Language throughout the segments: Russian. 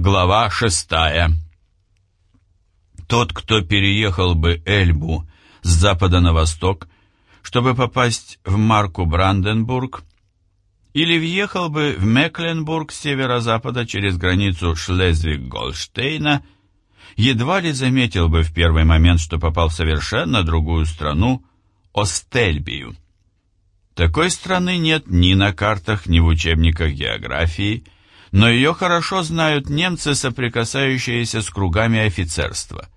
Глава шестая. Тот, кто переехал бы Эльбу с запада на восток, чтобы попасть в Марку Бранденбург, или въехал бы в Мекленбург с северо-запада через границу Шлезвиг-Гольштейна, едва ли заметил бы в первый момент, что попал в совершенно другую страну, Остельбию. Такой страны нет ни на картах, ни в учебниках географии, но ее хорошо знают немцы, соприкасающиеся с кругами офицерства.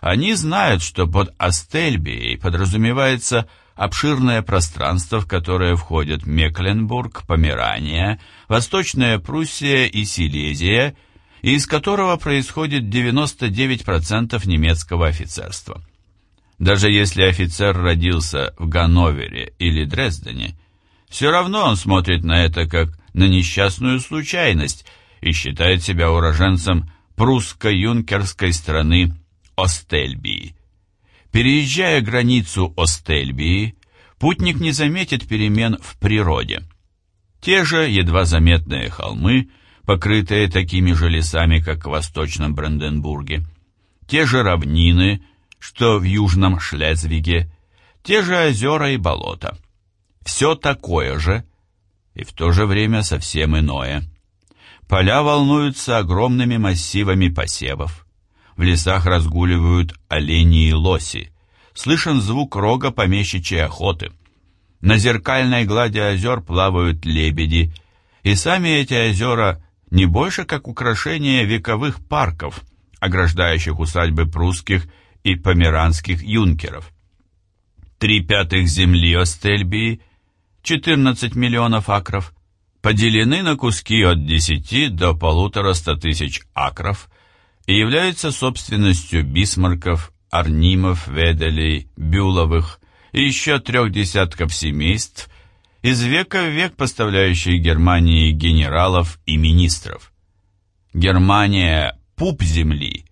Они знают, что под Астельбией подразумевается обширное пространство, в которое входят Мекленбург, Померания, Восточная Пруссия и Силезия, из которого происходит 99% немецкого офицерства. Даже если офицер родился в Ганновере или Дрездене, все равно он смотрит на это как на несчастную случайность и считает себя уроженцем прусско-юнкерской страны Остельбии. Переезжая границу Остельбии, путник не заметит перемен в природе. Те же едва заметные холмы, покрытые такими же лесами, как в Восточном Бранденбурге, те же равнины, что в Южном Шлезвиге, те же озера и болота. Все такое же, и в то же время совсем иное. Поля волнуются огромными массивами посевов. В лесах разгуливают олени и лоси. Слышен звук рога помещичьей охоты. На зеркальной глади озер плавают лебеди, и сами эти озера не больше как украшение вековых парков, ограждающих усадьбы прусских и померанских юнкеров. Три пятых земли Остельбии – 14 миллионов акров, поделены на куски от 10 до полутораста тысяч акров и являются собственностью бисмарков, арнимов, веделей, бюловых и еще трех десятков семейств, из века в век поставляющих Германии генералов и министров. Германия – пуп земли,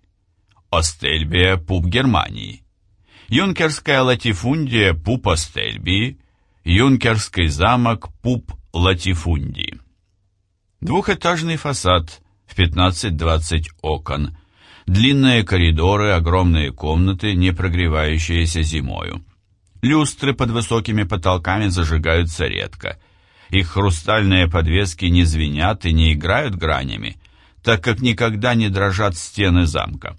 Остельбия – пуп Германии. Юнкерская латифундия – пуп Остельбии – Юнкерский замок Пуп Латифундии. Двухэтажный фасад в 15-20 окон, длинные коридоры, огромные комнаты, не прогревающиеся зимою. Люстры под высокими потолками зажигаются редко. Их хрустальные подвески не звенят и не играют гранями, так как никогда не дрожат стены замка.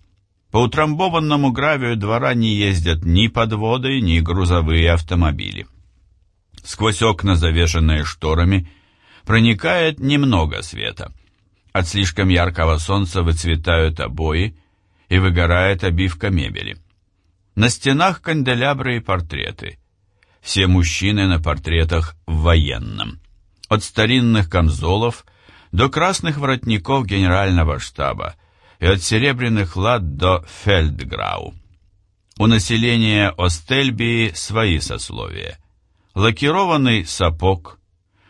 По утрамбованному гравию двора не ездят ни подводы, ни грузовые автомобили. Сквозь окна, завешенные шторами, проникает немного света. От слишком яркого солнца выцветают обои и выгорает обивка мебели. На стенах канделябры и портреты. Все мужчины на портретах в военном. От старинных камзолов до красных воротников генерального штаба и от серебряных лад до фельдграу. У населения Остельбии свои сословия лакированный сапог,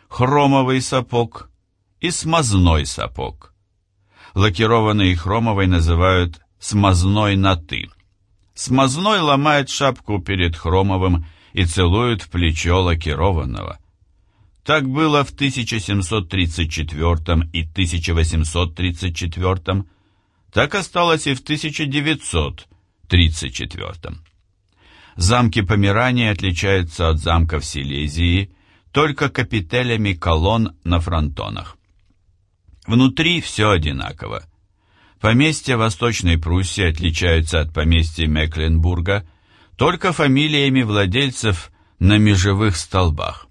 хромовый сапог и смазной сапог. Лакированный и хромовый называют смазной на «ты». Смазной ломает шапку перед хромовым и целует в плечо лакированного. Так было в 1734 и 1834, так осталось и в 1934. Замки Померания отличаются от замков Силезии только капителями колонн на фронтонах. Внутри все одинаково. Поместья Восточной Пруссии отличаются от поместья Мекленбурга только фамилиями владельцев на межевых столбах.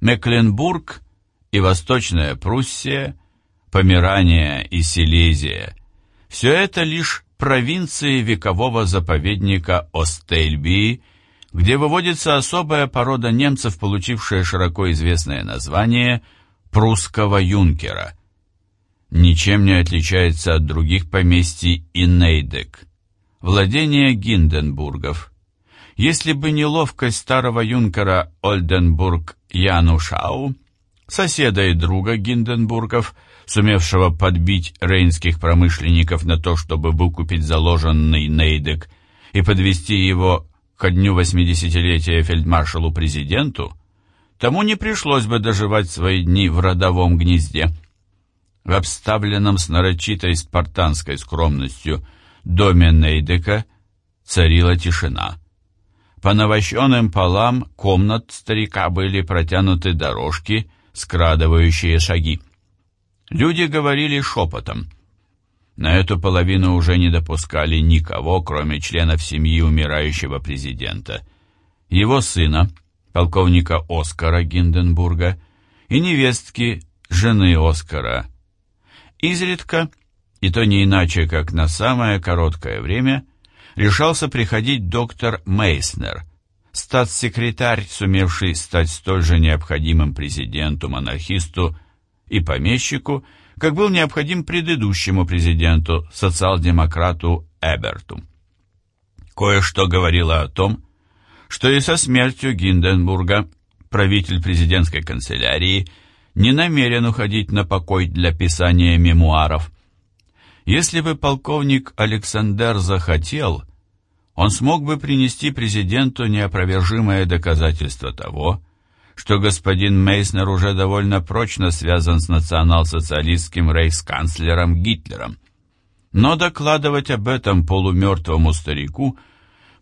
Мекленбург и Восточная Пруссия, Померания и Силезия – все это лишь провинции векового заповедника Остельбии, где выводится особая порода немцев, получившая широко известное название прусского юнкера. Ничем не отличается от других поместий и Нейдек, владение Гинденбургов. Если бы не ловкость старого юнкера Ольденбург Янушау, соседа и друга Гинденбургов, сумевшего подбить рейнских промышленников на то, чтобы выкупить заложенный Нейдек и подвести его ко дню 80-летия фельдмаршалу-президенту, тому не пришлось бы доживать свои дни в родовом гнезде. В обставленном с нарочитой спартанской скромностью доме Нейдека царила тишина. По навощенным полам комнат старика были протянуты дорожки, скрадывающие шаги. Люди говорили шепотом. На эту половину уже не допускали никого, кроме членов семьи умирающего президента. Его сына, полковника Оскара Гинденбурга, и невестки, жены Оскара. Изредка, и то не иначе, как на самое короткое время, решался приходить доктор Мейснер, статс-секретарь, сумевший стать столь же необходимым президенту, монархисту и помещику, как был необходим предыдущему президенту, социал-демократу Эберту. Кое-что говорило о том, что и со смертью Гинденбурга правитель президентской канцелярии не намерен уходить на покой для писания мемуаров. Если бы полковник Александр захотел, он смог бы принести президенту неопровержимое доказательство того, что господин Мейснер уже довольно прочно связан с национал-социалистским рейхсканцлером Гитлером. Но докладывать об этом полумертвому старику,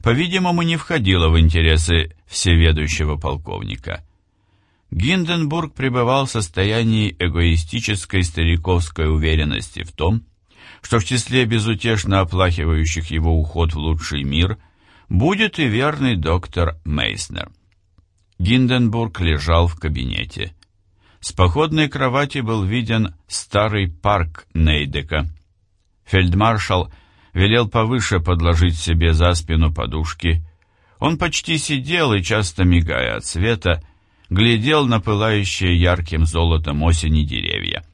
по-видимому, не входило в интересы всеведущего полковника. Гинденбург пребывал в состоянии эгоистической стариковской уверенности в том, что в числе безутешно оплакивающих его уход в лучший мир будет и верный доктор Мейснер. Гинденбург лежал в кабинете. С походной кровати был виден старый парк Нейдека. Фельдмаршал велел повыше подложить себе за спину подушки. Он почти сидел и, часто мигая от света, глядел на пылающие ярким золотом осени деревья.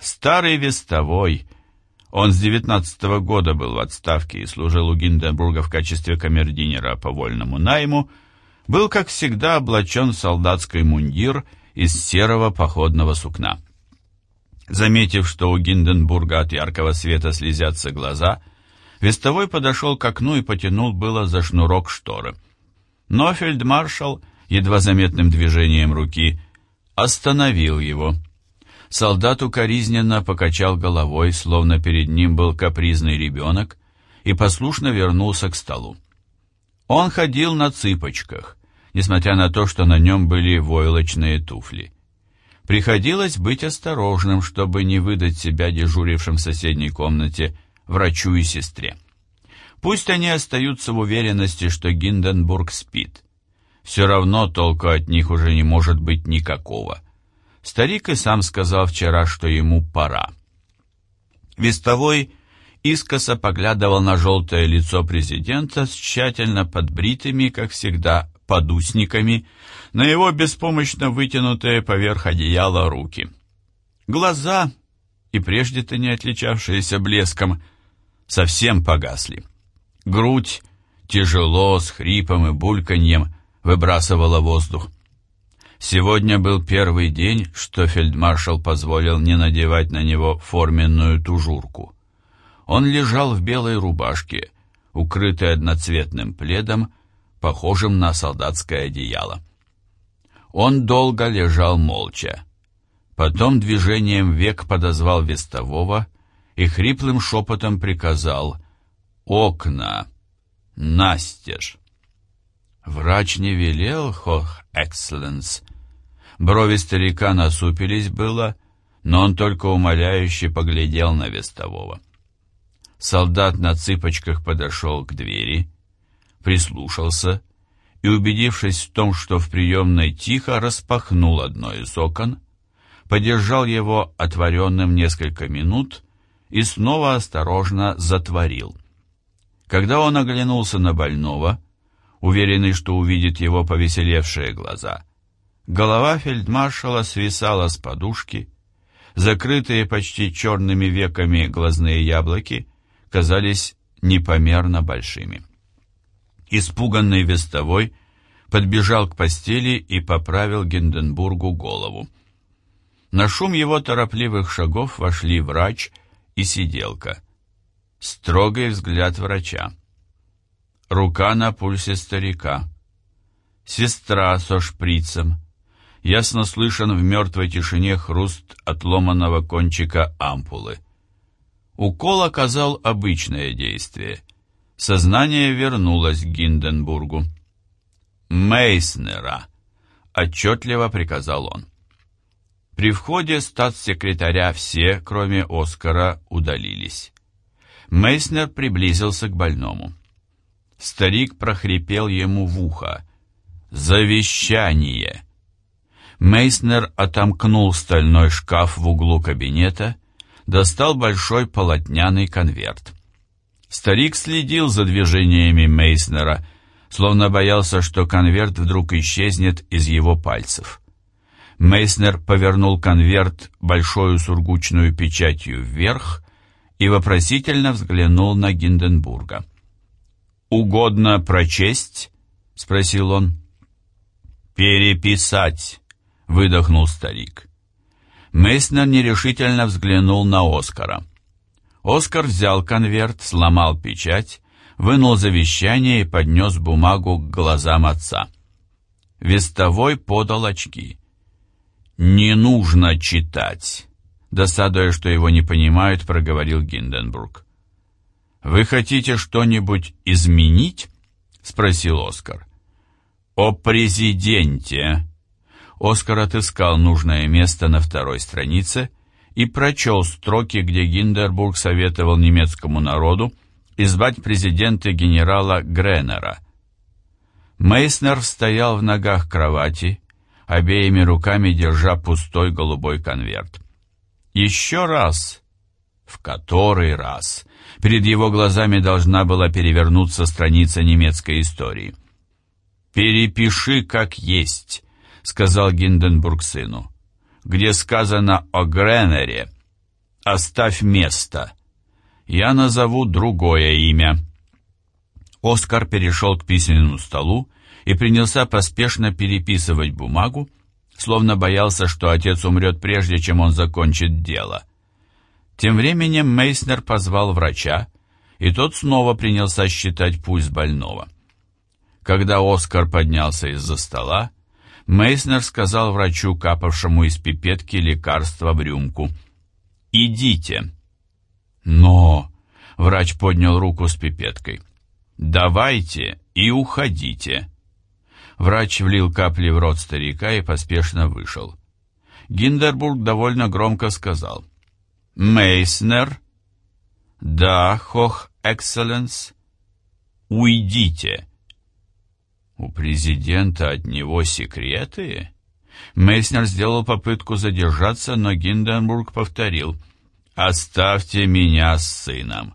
Старый вестовой, он с девятнадцатого года был в отставке и служил у Гинденбурга в качестве камердинера по вольному найму, был, как всегда, облачен в солдатский мундир из серого походного сукна. Заметив, что у Гинденбурга от яркого света слезятся глаза, Вестовой подошел к окну и потянул было за шнурок шторы. Но фельдмаршал, едва заметным движением руки, остановил его. Солдат укоризненно покачал головой, словно перед ним был капризный ребенок, и послушно вернулся к столу. Он ходил на цыпочках, несмотря на то, что на нем были войлочные туфли. Приходилось быть осторожным, чтобы не выдать себя дежурившим в соседней комнате врачу и сестре. Пусть они остаются в уверенности, что Гинденбург спит. Все равно толку от них уже не может быть никакого. Старик и сам сказал вчера, что ему пора. Вестовой искоса поглядывал на желтое лицо президента с тщательно подбритыми, как всегда, подусниками, на его беспомощно вытянутые поверх одеяла руки. Глаза, и прежде-то не отличавшиеся блеском, совсем погасли. Грудь тяжело, с хрипом и бульканьем выбрасывала воздух. Сегодня был первый день, что фельдмаршал позволил не надевать на него форменную тужурку. Он лежал в белой рубашке, укрытый одноцветным пледом, похожим на солдатское одеяло. Он долго лежал молча. Потом движением век подозвал вестового и хриплым шепотом приказал «Окна! Настежь!» Врач не велел, хох, экселленс. Брови старика насупились было, но он только умоляюще поглядел на вестового. Солдат на цыпочках подошел к двери, прислушался и, убедившись в том, что в приемной тихо, распахнул одно из окон, подержал его отворенным несколько минут и снова осторожно затворил. Когда он оглянулся на больного, уверенный, что увидит его повеселевшие глаза, голова фельдмаршала свисала с подушки, закрытые почти черными веками глазные яблоки казались непомерно большими. Испуганный вестовой подбежал к постели и поправил Гинденбургу голову. На шум его торопливых шагов вошли врач и сиделка. Строгий взгляд врача. Рука на пульсе старика. Сестра со шприцем. ясно слышен в мертвой тишине хруст отломанного кончика ампулы. Укол оказал обычное действие. Сознание вернулось к Гинденбургу. «Мейснера!» — отчетливо приказал он. При входе статс-секретаря все, кроме Оскара, удалились. Мейснер приблизился к больному. Старик прохрипел ему в ухо. «Завещание!» Мейснер отомкнул стальной шкаф в углу кабинета, достал большой полотняный конверт. Старик следил за движениями Мейснера, словно боялся, что конверт вдруг исчезнет из его пальцев. Мейснер повернул конверт большой сургучную печатью вверх и вопросительно взглянул на Гинденбурга. «Угодно прочесть?» — спросил он. «Переписать», — выдохнул старик. Мейснер нерешительно взглянул на Оскара. Оскар взял конверт, сломал печать, вынул завещание и поднес бумагу к глазам отца. Вестовой подал очки. «Не нужно читать», — досадуя, что его не понимают, проговорил Гинденбург. «Вы хотите что-нибудь изменить?» — спросил Оскар. «О президенте!» Оскар отыскал нужное место на второй странице и прочел строки, где Гинденбург советовал немецкому народу избрать президента генерала Греннера. Мейснер стоял в ногах кровати, обеими руками держа пустой голубой конверт. Еще раз, в который раз, перед его глазами должна была перевернуться страница немецкой истории. «Перепиши как есть», — сказал Гинденбург сыну. «Где сказано о Греннере, оставь место. Я назову другое имя». Оскар перешел к письменному столу и принялся поспешно переписывать бумагу, словно боялся, что отец умрет прежде, чем он закончит дело. Тем временем Мейснер позвал врача, и тот снова принялся считать пульс больного. Когда Оскар поднялся из-за стола, Мейснер сказал врачу, капавшему из пипетки лекарство в рюмку, «Идите». «Но...» — врач поднял руку с пипеткой. «Давайте и уходите». Врач влил капли в рот старика и поспешно вышел. Гиндербург довольно громко сказал. «Мейснер?» «Да, хох, экселленс?» «Уйдите!» «У президента от него секреты?» Мейснер сделал попытку задержаться, но Гинденбург повторил. «Оставьте меня с сыном».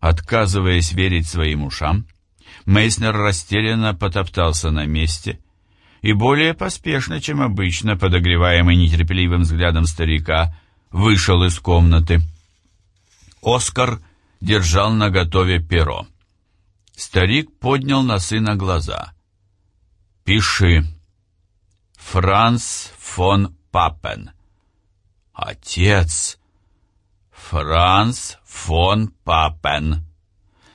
Отказываясь верить своим ушам, Мейснер растерянно потоптался на месте и более поспешно, чем обычно, подогреваемый нетерпеливым взглядом старика, вышел из комнаты. Оскар держал наготове перо. Старик поднял на сына глаза. «Пиши. Франц фон Папен». «Отец!» «Франц фон Папен».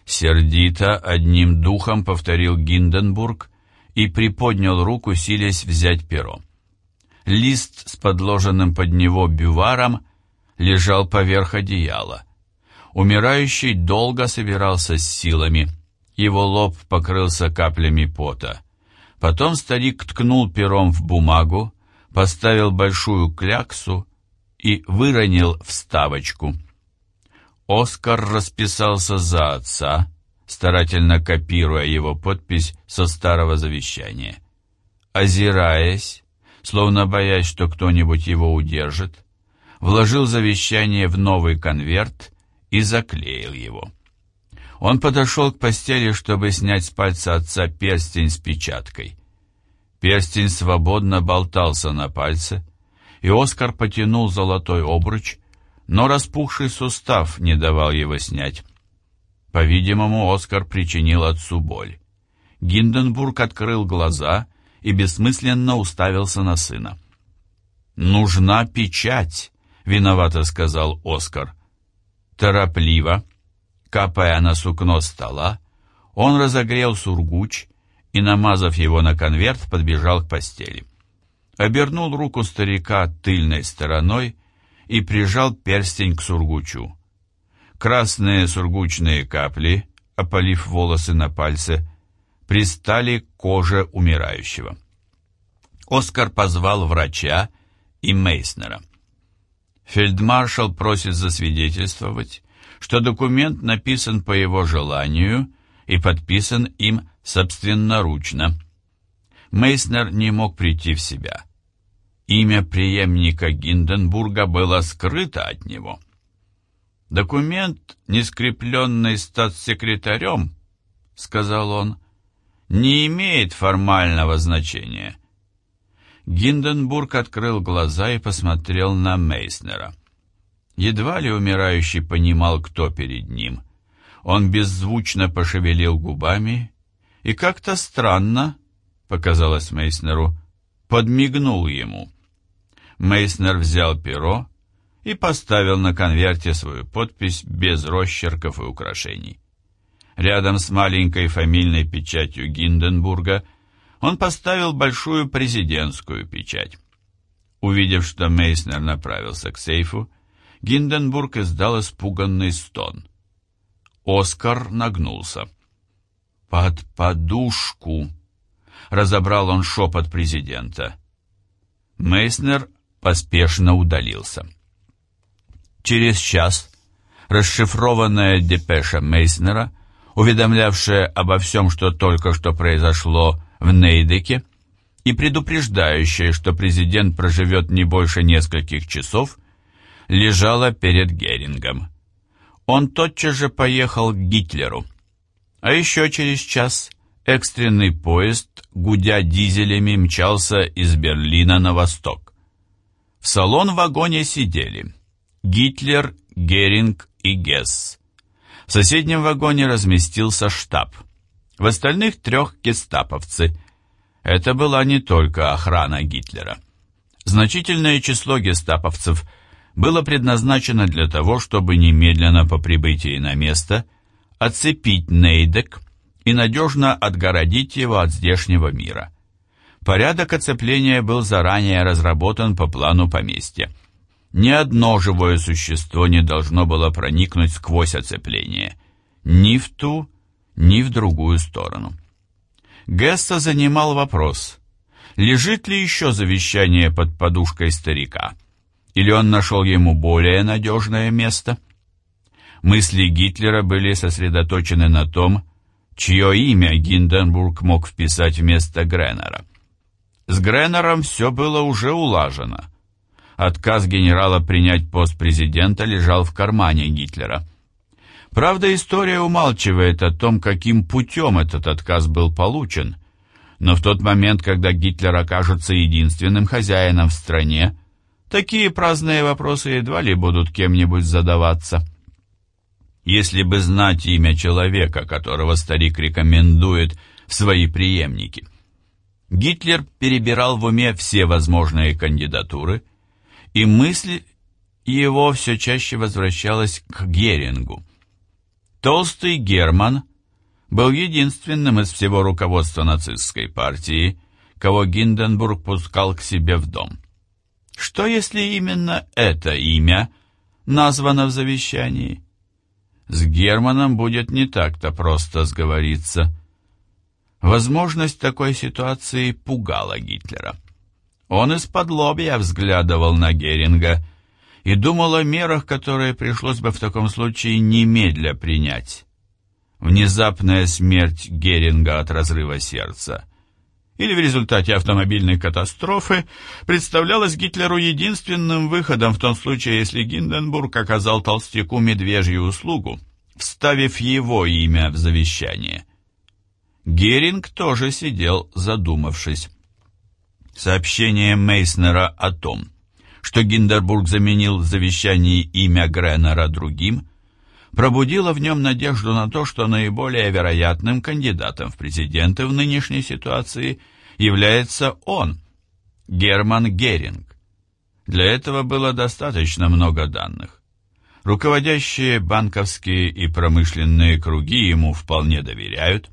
Сердито, одним духом повторил Гинденбург и приподнял руку, силясь взять перо. Лист с подложенным под него бюваром лежал поверх одеяла. Умирающий долго собирался с силами. Его лоб покрылся каплями пота. Потом старик ткнул пером в бумагу, поставил большую кляксу и выронил вставочку. Оскар расписался за отца, старательно копируя его подпись со старого завещания. Озираясь, словно боясь, что кто-нибудь его удержит, вложил завещание в новый конверт и заклеил его. Он подошел к постели, чтобы снять с пальца отца перстень с печаткой. Перстень свободно болтался на пальце, и Оскар потянул золотой обруч, но распухший сустав не давал его снять. По-видимому, Оскар причинил отцу боль. Гинденбург открыл глаза и бессмысленно уставился на сына. «Нужна печать», — виновато сказал Оскар. Торопливо, капая на сукно стола, он разогрел сургуч и, намазав его на конверт, подбежал к постели. обернул руку старика тыльной стороной и прижал перстень к сургучу. Красные сургучные капли, опалив волосы на пальце, пристали к коже умирающего. Оскар позвал врача и Мейснера. Фельдмаршал просит засвидетельствовать, что документ написан по его желанию и подписан им собственноручно. Мейснер не мог прийти в себя. Имя преемника Гинденбурга было скрыто от него. «Документ, не скрепленный статс-секретарем, — сказал он, — не имеет формального значения». Гинденбург открыл глаза и посмотрел на Мейснера. Едва ли умирающий понимал, кто перед ним. Он беззвучно пошевелил губами и как-то странно, показалось Мейснеру, подмигнул ему. Мейснер взял перо и поставил на конверте свою подпись без росчерков и украшений. Рядом с маленькой фамильной печатью Гинденбурга он поставил большую президентскую печать. Увидев, что Мейснер направился к сейфу, Гинденбург издал испуганный стон. Оскар нагнулся. «Под подушку!» — разобрал он шепот президента. Мейснер поспешно удалился. Через час расшифрованная депеша Мейснера, уведомлявшая обо всем, что только что произошло в Нейдеке, и предупреждающая, что президент проживет не больше нескольких часов, лежала перед Герингом. Он тотчас же поехал к Гитлеру. А еще через час экстренный поезд, гудя дизелями, мчался из Берлина на восток. В салон-вагоне сидели Гитлер, Геринг и Гесс. В соседнем вагоне разместился штаб. В остальных трех гестаповцы. Это была не только охрана Гитлера. Значительное число гестаповцев было предназначено для того, чтобы немедленно по прибытии на место оцепить Нейдек и надежно отгородить его от здешнего мира. Порядок оцепления был заранее разработан по плану поместья. Ни одно живое существо не должно было проникнуть сквозь оцепление, ни в ту, ни в другую сторону. Гесса занимал вопрос, лежит ли еще завещание под подушкой старика, или он нашел ему более надежное место. Мысли Гитлера были сосредоточены на том, чье имя Гинденбург мог вписать вместо Греннера. С Греннером все было уже улажено. Отказ генерала принять пост президента лежал в кармане Гитлера. Правда, история умалчивает о том, каким путем этот отказ был получен, но в тот момент, когда Гитлер окажется единственным хозяином в стране, такие праздные вопросы едва ли будут кем-нибудь задаваться. Если бы знать имя человека, которого старик рекомендует в свои преемники. Гитлер перебирал в уме все возможные кандидатуры, и мысль его все чаще возвращалась к Герингу. Толстый Герман был единственным из всего руководства нацистской партии, кого Гинденбург пускал к себе в дом. Что если именно это имя названо в завещании? С Германом будет не так-то просто сговориться. Возможность такой ситуации пугала Гитлера. Он из-под лобья взглядывал на Геринга и думал о мерах, которые пришлось бы в таком случае немедля принять. Внезапная смерть Геринга от разрыва сердца или в результате автомобильной катастрофы представлялась Гитлеру единственным выходом в том случае, если Гинденбург оказал толстяку медвежью услугу, вставив его имя в завещание. Геринг тоже сидел, задумавшись. Сообщение Мейснера о том, что Гиндербург заменил в завещании имя Греннера другим, пробудило в нем надежду на то, что наиболее вероятным кандидатом в президенты в нынешней ситуации является он, Герман Геринг. Для этого было достаточно много данных. Руководящие банковские и промышленные круги ему вполне доверяют.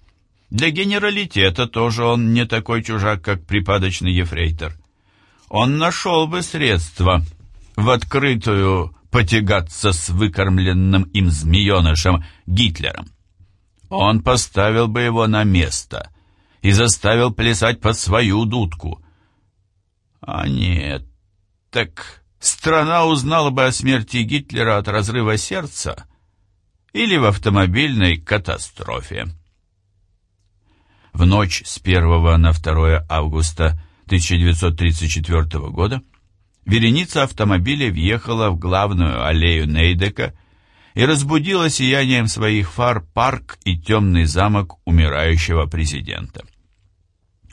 Для генералитета тоже он не такой чужак, как припадочный ефрейтор. он нашел бы средства в открытую потягаться с выкормленным им змеенышем Гитлером. Он поставил бы его на место и заставил плясать под свою дудку. А нет, так страна узнала бы о смерти Гитлера от разрыва сердца или в автомобильной катастрофе. В ночь с 1 на 2 августа 1934 года вереница автомобилей въехала в главную аллею Нейдека и разбудила сиянием своих фар парк и темный замок умирающего президента.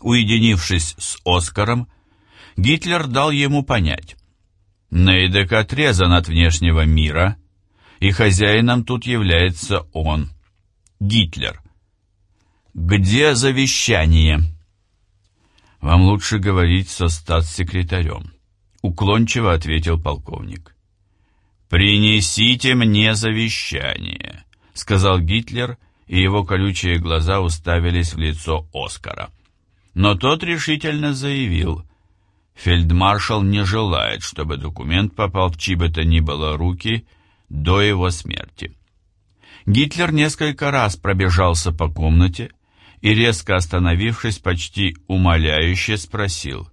Уединившись с Оскаром, Гитлер дал ему понять, Нейдек отрезан от внешнего мира, и хозяином тут является он, Гитлер. «Где завещание?» «Вам лучше говорить со статс-секретарем», — уклончиво ответил полковник. «Принесите мне завещание», — сказал Гитлер, и его колючие глаза уставились в лицо Оскара. Но тот решительно заявил, фельдмаршал не желает, чтобы документ попал в чьи бы то ни было руки до его смерти. Гитлер несколько раз пробежался по комнате и, резко остановившись, почти умоляюще спросил,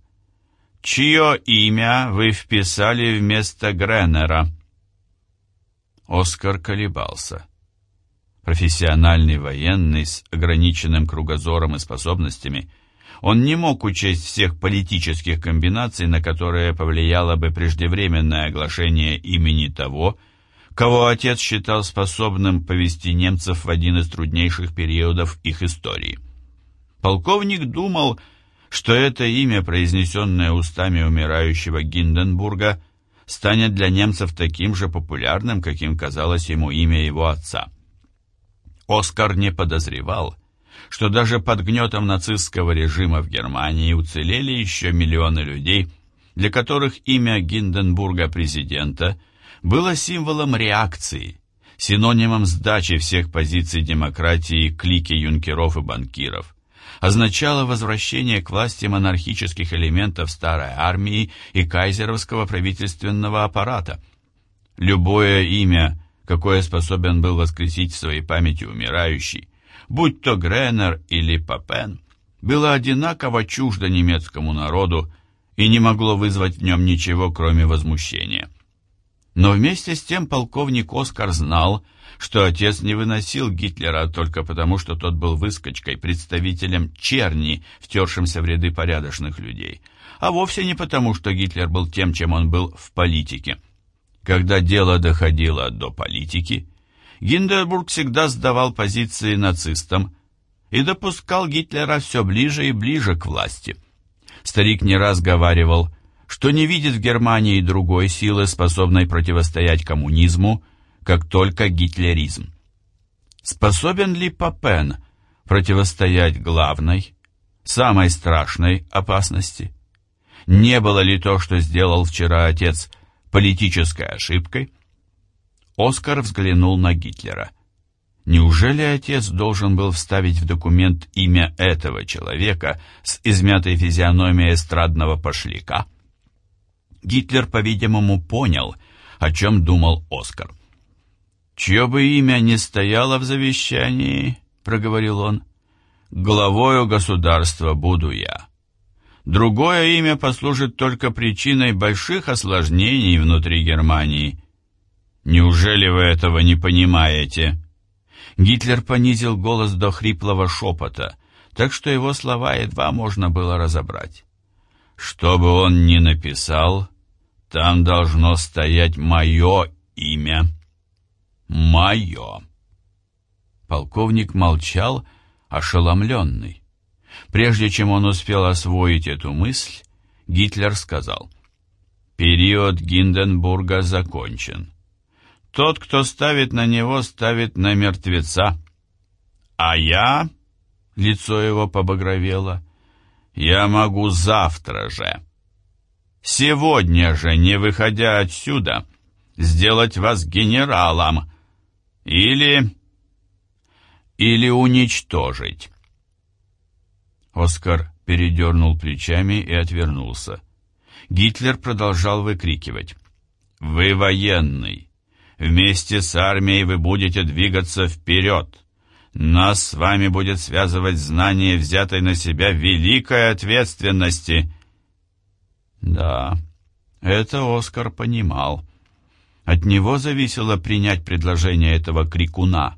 «Чье имя вы вписали вместо Греннера?» Оскар колебался. Профессиональный военный с ограниченным кругозором и способностями, он не мог учесть всех политических комбинаций, на которые повлияло бы преждевременное оглашение имени того, кого отец считал способным повести немцев в один из труднейших периодов их истории. Полковник думал, что это имя, произнесенное устами умирающего Гинденбурга, станет для немцев таким же популярным, каким казалось ему имя его отца. Оскар не подозревал, что даже под гнетом нацистского режима в Германии уцелели еще миллионы людей, для которых имя Гинденбурга президента было символом реакции, синонимом сдачи всех позиций демократии клики юнкеров и банкиров, означало возвращение к власти монархических элементов старой армии и кайзеровского правительственного аппарата. Любое имя, какое способен был воскресить в своей памяти умирающий, будь то Греннер или Папен, было одинаково чуждо немецкому народу и не могло вызвать в нем ничего, кроме возмущения. Но вместе с тем полковник Оскар знал, что отец не выносил Гитлера только потому, что тот был выскочкой, представителем черни, втершимся в ряды порядочных людей, а вовсе не потому, что Гитлер был тем, чем он был в политике. Когда дело доходило до политики, Гинденбург всегда сдавал позиции нацистам и допускал Гитлера все ближе и ближе к власти. Старик не раз говаривал, что не видит в Германии другой силы, способной противостоять коммунизму, как только гитлеризм. Способен ли Папен противостоять главной, самой страшной опасности? Не было ли то, что сделал вчера отец, политической ошибкой? Оскар взглянул на Гитлера. Неужели отец должен был вставить в документ имя этого человека с измятой физиономией эстрадного пошляка? Гитлер, по-видимому, понял, о чем думал Оскар. «Чье бы имя не стояло в завещании, — проговорил он, — главою государства буду я. Другое имя послужит только причиной больших осложнений внутри Германии. Неужели вы этого не понимаете?» Гитлер понизил голос до хриплого шепота, так что его слова едва можно было разобрать. «Что бы он ни написал, там должно стоять мое имя». «Мое!» Полковник молчал, ошеломленный. Прежде чем он успел освоить эту мысль, Гитлер сказал, «Период Гинденбурга закончен. Тот, кто ставит на него, ставит на мертвеца. А я...» — лицо его побагровело. «Я могу завтра же, сегодня же, не выходя отсюда, сделать вас генералом» Или... Или уничтожить. Оскар передернул плечами и отвернулся. Гитлер продолжал выкрикивать. «Вы военный. Вместе с армией вы будете двигаться вперед. Нас с вами будет связывать знание взятой на себя великой ответственности». Да, это Оскар понимал. От него зависело принять предложение этого крикуна,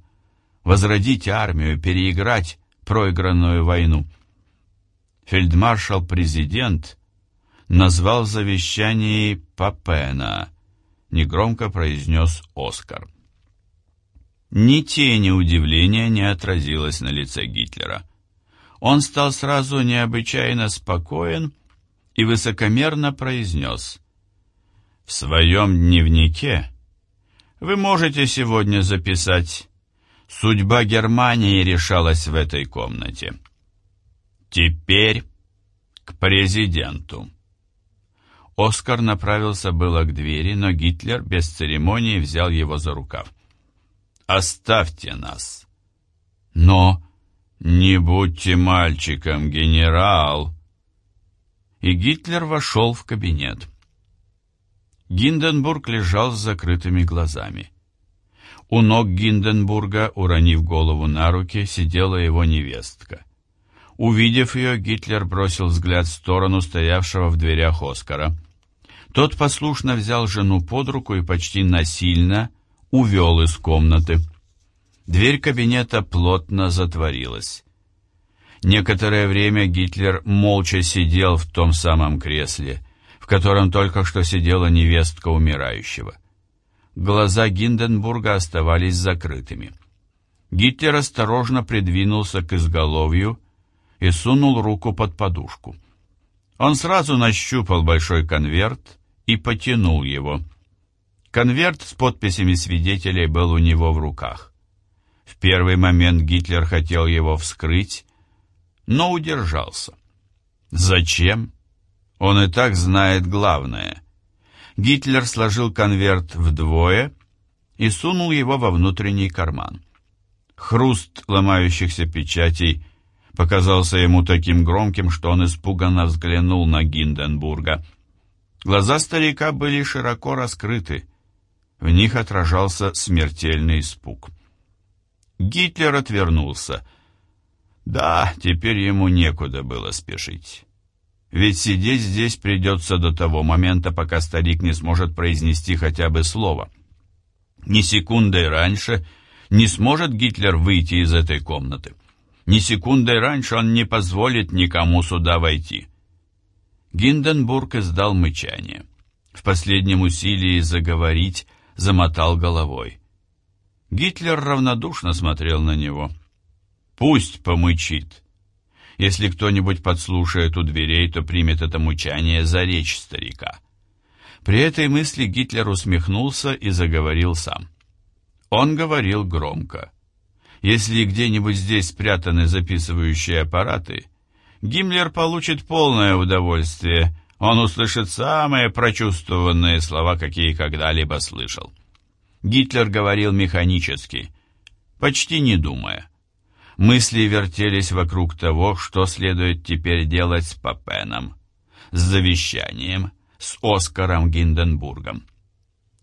возродить армию, переиграть проигранную войну. Фельдмаршал-президент назвал в завещании Папена, негромко произнес Оскар. Ни тени удивления не отразилось на лице Гитлера. Он стал сразу необычайно спокоен и высокомерно произнес «В своем дневнике вы можете сегодня записать «Судьба Германии решалась в этой комнате». Теперь к президенту». Оскар направился было к двери, но Гитлер без церемонии взял его за рукав. «Оставьте нас!» «Но не будьте мальчиком, генерал!» И Гитлер вошел в кабинет. Гинденбург лежал с закрытыми глазами. У ног Гинденбурга, уронив голову на руки, сидела его невестка. Увидев ее, Гитлер бросил взгляд в сторону стоявшего в дверях Оскара — тот послушно взял жену под руку и почти насильно увел из комнаты. Дверь кабинета плотно затворилась. Некоторое время Гитлер молча сидел в том самом кресле, котором только что сидела невестка умирающего. Глаза Гинденбурга оставались закрытыми. Гитлер осторожно придвинулся к изголовью и сунул руку под подушку. Он сразу нащупал большой конверт и потянул его. Конверт с подписями свидетелей был у него в руках. В первый момент Гитлер хотел его вскрыть, но удержался. Зачем? Он и так знает главное. Гитлер сложил конверт вдвое и сунул его во внутренний карман. Хруст ломающихся печатей показался ему таким громким, что он испуганно взглянул на Гинденбурга — Глаза старика были широко раскрыты. В них отражался смертельный испуг. Гитлер отвернулся. Да, теперь ему некуда было спешить. Ведь сидеть здесь придется до того момента, пока старик не сможет произнести хотя бы слово. Ни секундой раньше не сможет Гитлер выйти из этой комнаты. Ни секундой раньше он не позволит никому сюда войти. Гинденбург издал мычание. В последнем усилии заговорить замотал головой. Гитлер равнодушно смотрел на него. «Пусть помычит. Если кто-нибудь подслушает у дверей, то примет это мычание за речь старика». При этой мысли Гитлер усмехнулся и заговорил сам. Он говорил громко. «Если где-нибудь здесь спрятаны записывающие аппараты, Гиммлер получит полное удовольствие. Он услышит самые прочувствованные слова, какие когда-либо слышал. Гитлер говорил механически, почти не думая. Мысли вертелись вокруг того, что следует теперь делать с Папеном, с завещанием, с Оскаром Гинденбургом.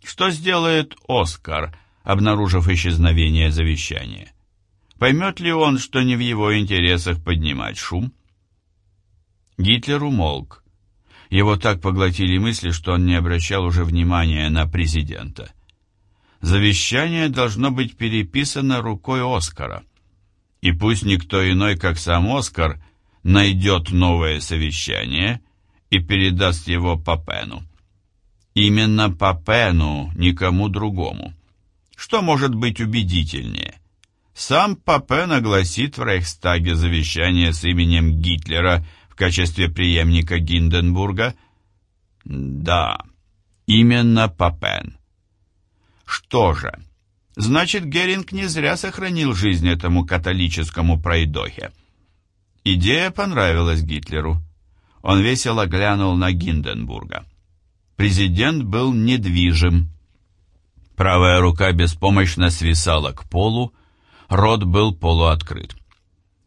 Что сделает Оскар, обнаружив исчезновение завещания? Поймет ли он, что не в его интересах поднимать шум? Гитлер умолк. Его так поглотили мысли, что он не обращал уже внимания на президента. Завещание должно быть переписано рукой Оскара. И пусть никто иной, как сам Оскар, найдет новое совещание и передаст его Папену. Именно Папену, никому другому. Что может быть убедительнее? Сам Папен огласит в Рейхстаге завещание с именем Гитлера в качестве преемника Гинденбурга? Да, именно Папен. Что же, значит, Геринг не зря сохранил жизнь этому католическому пройдохе. Идея понравилась Гитлеру. Он весело глянул на Гинденбурга. Президент был недвижим. Правая рука беспомощно свисала к полу, рот был полуоткрыт.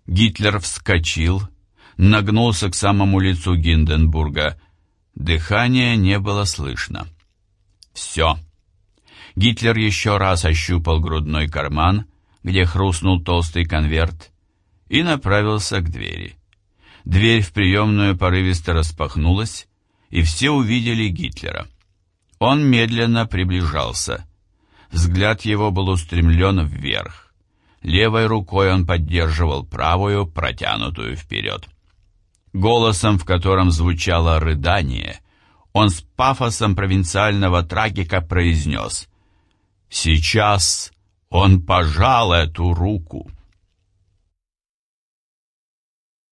Гитлер вскочил, нагнулся к самому лицу Гинденбурга. Дыхания не было слышно. Все. Гитлер еще раз ощупал грудной карман, где хрустнул толстый конверт, и направился к двери. Дверь в приемную порывисто распахнулась, и все увидели Гитлера. Он медленно приближался. Взгляд его был устремлен вверх. Левой рукой он поддерживал правую, протянутую вперед. Голосом, в котором звучало рыдание, он с пафосом провинциального трагика произнес «Сейчас он пожал эту руку».